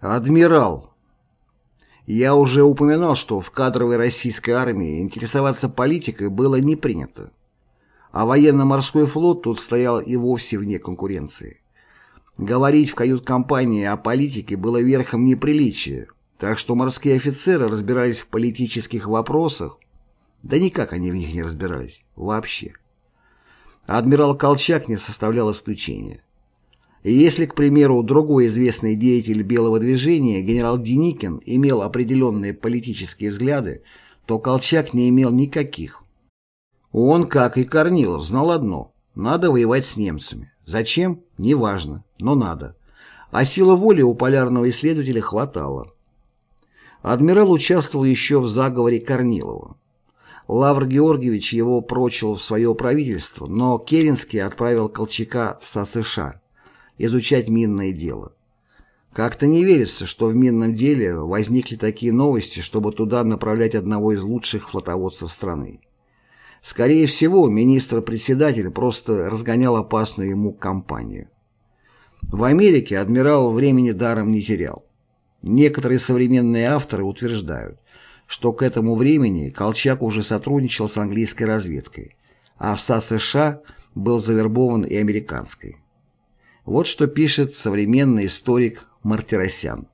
Адмирал. Я уже упоминал, что в кадровой российской армии интересоваться политикой было не принято. А военно-морской флот тут стоял и вовсе вне конкуренции. Говорить в кают-компании о политике было верхом неприличия, так что морские офицеры разбирались в политических вопросах, да никак они в них не разбирались, вообще. Адмирал Колчак не составлял исключения. Если, к примеру, другой известный деятель белого движения, генерал Деникин, имел определенные политические взгляды, то Колчак не имел никаких. Он, как и Корнилов, знал одно – надо воевать с немцами. Зачем? Неважно, но надо. А сила воли у полярного исследователя хватало. Адмирал участвовал еще в заговоре Корнилова. Лавр Георгиевич его прочил в свое правительство, но Керенский отправил Колчака в СССР изучать минное дело. Как-то не верится, что в минном деле возникли такие новости, чтобы туда направлять одного из лучших флотоводцев страны. Скорее всего, министр-председатель просто разгонял опасную ему кампанию. В Америке адмирал времени даром не терял. Некоторые современные авторы утверждают, что к этому времени Колчак уже сотрудничал с английской разведкой, а в СССР был завербован и американской. Вот что пишет современный историк Мартиросян.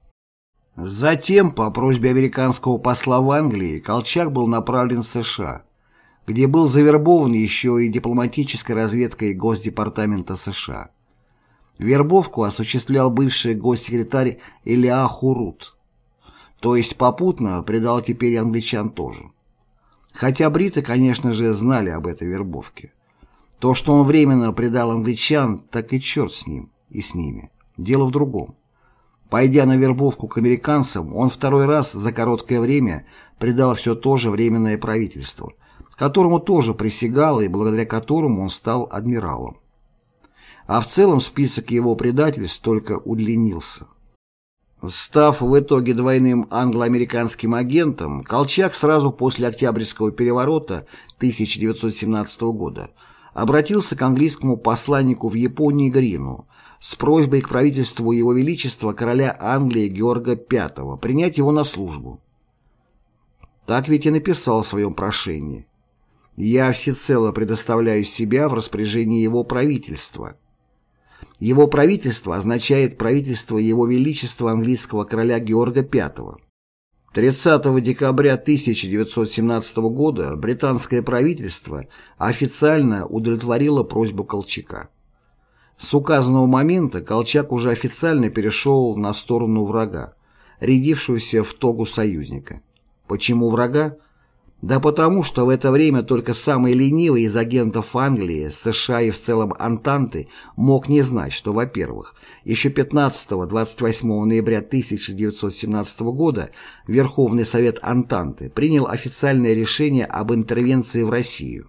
Затем, по просьбе американского посла в Англии, Колчак был направлен в США, где был завербован еще и дипломатической разведкой Госдепартамента США. Вербовку осуществлял бывший госсекретарь Илиа Хурут, то есть попутно предал теперь англичан тоже. Хотя бриты, конечно же, знали об этой вербовке. То, что он временно предал англичан, так и черт с ним и с ними. Дело в другом. Пойдя на вербовку к американцам, он второй раз за короткое время предал все то же Временное правительство, которому тоже присягал и благодаря которому он стал адмиралом. А в целом список его предательств только удлинился. Став в итоге двойным англо-американским агентом, Колчак сразу после Октябрьского переворота 1917 года обратился к английскому посланнику в Японии Грину с просьбой к правительству Его Величества короля Англии Георга V принять его на службу. Так ведь и написал в своем прошении. «Я всецело предоставляю себя в распоряжение его правительства». Его правительство означает правительство Его Величества английского короля Георга V. 30 декабря 1917 года британское правительство официально удовлетворило просьбу Колчака. С указанного момента Колчак уже официально перешел на сторону врага, рядившегося в тогу союзника. Почему врага? Да потому, что в это время только самый ленивый из агентов Англии, США и в целом Антанты мог не знать, что, во-первых, еще 15-28 ноября 1917 года Верховный Совет Антанты принял официальное решение об интервенции в Россию.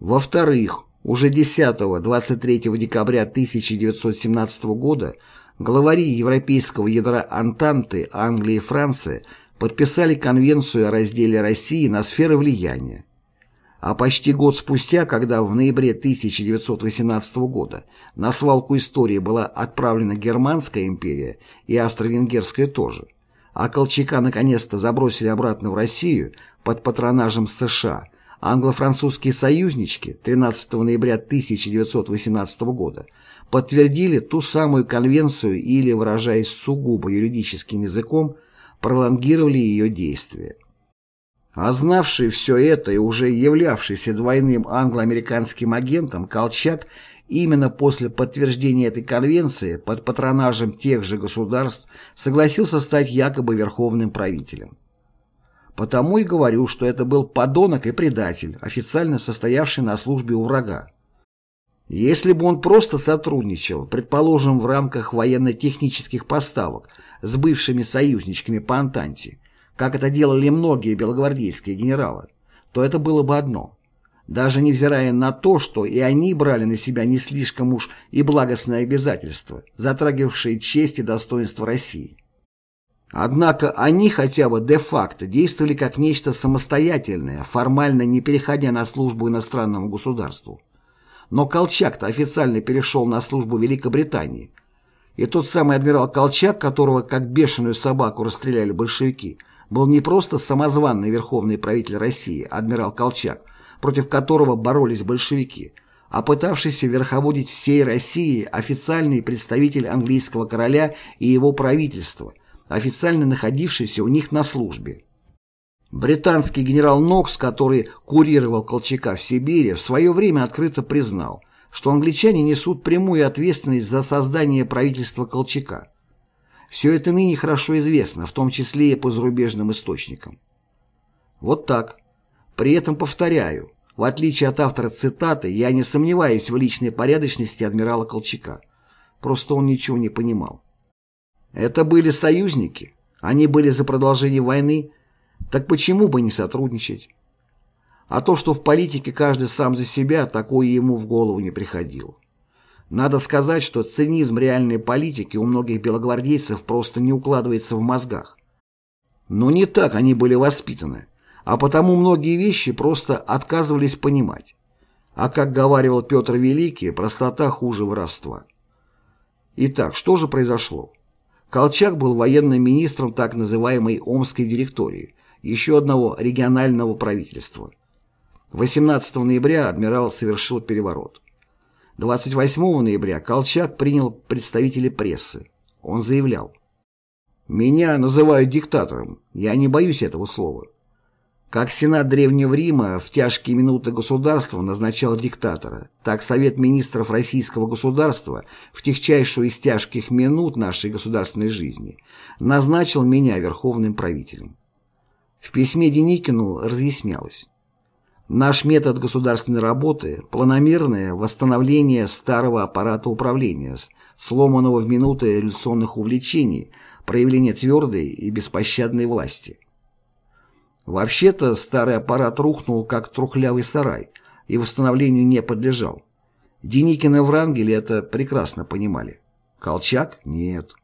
Во-вторых, уже 10-23 декабря 1917 года главари европейского ядра Антанты Англии и Франции – подписали Конвенцию о разделе России на сферы влияния. А почти год спустя, когда в ноябре 1918 года на свалку истории была отправлена Германская империя и Австро-Венгерская тоже, а Колчака наконец-то забросили обратно в Россию под патронажем США, англо-французские союзнички 13 ноября 1918 года подтвердили ту самую конвенцию или, выражаясь сугубо юридическим языком, пролонгировали ее действие. А знавший все это и уже являвшийся двойным англо-американским агентом, Колчак именно после подтверждения этой конвенции под патронажем тех же государств согласился стать якобы верховным правителем. Потому и говорю, что это был подонок и предатель, официально состоявший на службе у врага. Если бы он просто сотрудничал, предположим, в рамках военно-технических поставок с бывшими союзничками по Антанте, как это делали многие белогвардейские генералы, то это было бы одно. Даже невзирая на то, что и они брали на себя не слишком уж и благостные обязательства, затрагивавшие честь и достоинство России. Однако они хотя бы де-факто действовали как нечто самостоятельное, формально не переходя на службу иностранному государству. Но Колчак-то официально перешел на службу Великобритании. И тот самый адмирал Колчак, которого как бешеную собаку расстреляли большевики, был не просто самозванный верховный правитель России, адмирал Колчак, против которого боролись большевики, а пытавшийся верховодить всей России официальный представитель английского короля и его правительства, официально находившийся у них на службе. Британский генерал Нокс, который курировал Колчака в Сибири, в свое время открыто признал, что англичане несут прямую ответственность за создание правительства Колчака. Все это ныне хорошо известно, в том числе и по зарубежным источникам. Вот так. При этом повторяю, в отличие от автора цитаты, я не сомневаюсь в личной порядочности адмирала Колчака. Просто он ничего не понимал. Это были союзники. Они были за продолжение войны. Так почему бы не сотрудничать? А то, что в политике каждый сам за себя, такое ему в голову не приходило. Надо сказать, что цинизм реальной политики у многих белогвардейцев просто не укладывается в мозгах. Но не так они были воспитаны, а потому многие вещи просто отказывались понимать. А как говаривал Петр Великий, простота хуже воровства. Итак, что же произошло? Колчак был военным министром так называемой Омской директории, еще одного регионального правительства. 18 ноября адмирал совершил переворот. 28 ноября Колчак принял представителей прессы. Он заявлял, «Меня называют диктатором, я не боюсь этого слова. Как Сенат Древнего Рима в тяжкие минуты государства назначал диктатора, так Совет министров российского государства в техчайшую из тяжких минут нашей государственной жизни назначил меня верховным правителем». В письме Деникину разъяснялось, Наш метод государственной работы – планомерное восстановление старого аппарата управления, сломанного в минуты революционных увлечений, проявление твердой и беспощадной власти. Вообще-то старый аппарат рухнул, как трухлявый сарай, и восстановлению не подлежал. Деникин и Врангель это прекрасно понимали. Колчак – нет.